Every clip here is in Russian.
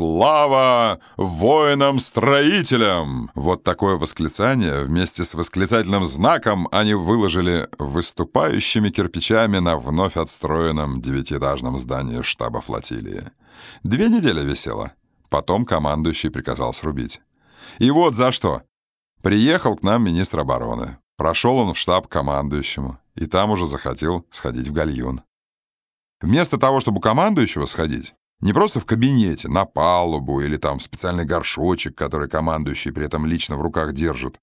«Слава воинам-строителям!» Вот такое восклицание вместе с восклицательным знаком они выложили выступающими кирпичами на вновь отстроенном девятиэтажном здании штаба флотилии. Две недели висело. Потом командующий приказал срубить. И вот за что. Приехал к нам министр обороны. Прошел он в штаб командующему, и там уже захотел сходить в гальюн. Вместо того, чтобы командующего сходить, не просто в кабинете, на палубу или там в специальный горшочек, который командующий при этом лично в руках держит.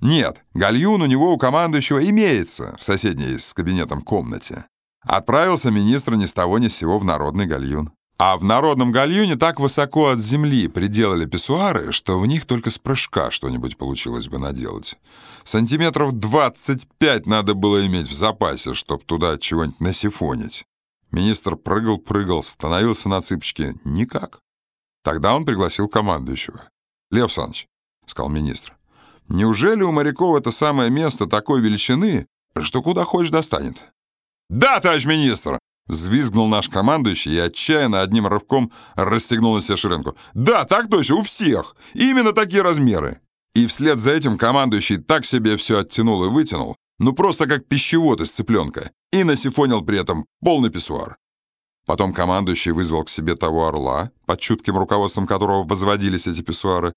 Нет, гальюн у него у командующего имеется в соседней с кабинетом комнате. Отправился министр ни с того ни с сего в народный гальюн. А в народном гальюне так высоко от земли приделали писсуары, что в них только с прыжка что-нибудь получилось бы наделать. Сантиметров 25 надо было иметь в запасе, чтобы туда чего-нибудь насифонить. Министр прыгал-прыгал, становился на цыпочки. Никак. Тогда он пригласил командующего. «Лев Александрович», — сказал министр, — «неужели у моряков это самое место такой величины, что куда хочешь достанет?» «Да, товарищ министр!» Взвизгнул наш командующий и отчаянно одним рывком расстегнул на себе ширинку. «Да, так точно, у всех! Именно такие размеры!» И вслед за этим командующий так себе все оттянул и вытянул, ну просто как пищевод из цыпленка, и насифонил при этом полный писсуар. Потом командующий вызвал к себе того орла, под чутким руководством которого возводились эти писсуары,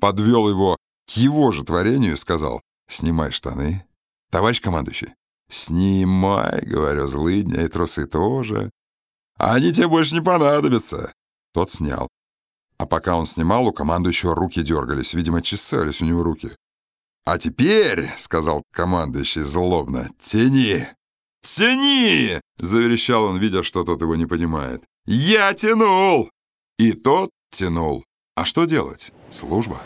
подвел его к его же творению и сказал «Снимай штаны, товарищ командующий». «Снимай», — говорю, злыдня и трусы тоже. Они тебе больше не понадобятся. Тот снял. А пока он снимал, у командующего руки дергались. Видимо, чесались у него руки. «А теперь», — сказал командующий злобно, — «тяни». «Тяни!» — заверещал он, видя, что тот его не понимает. «Я тянул!» И тот тянул. А что делать? Служба.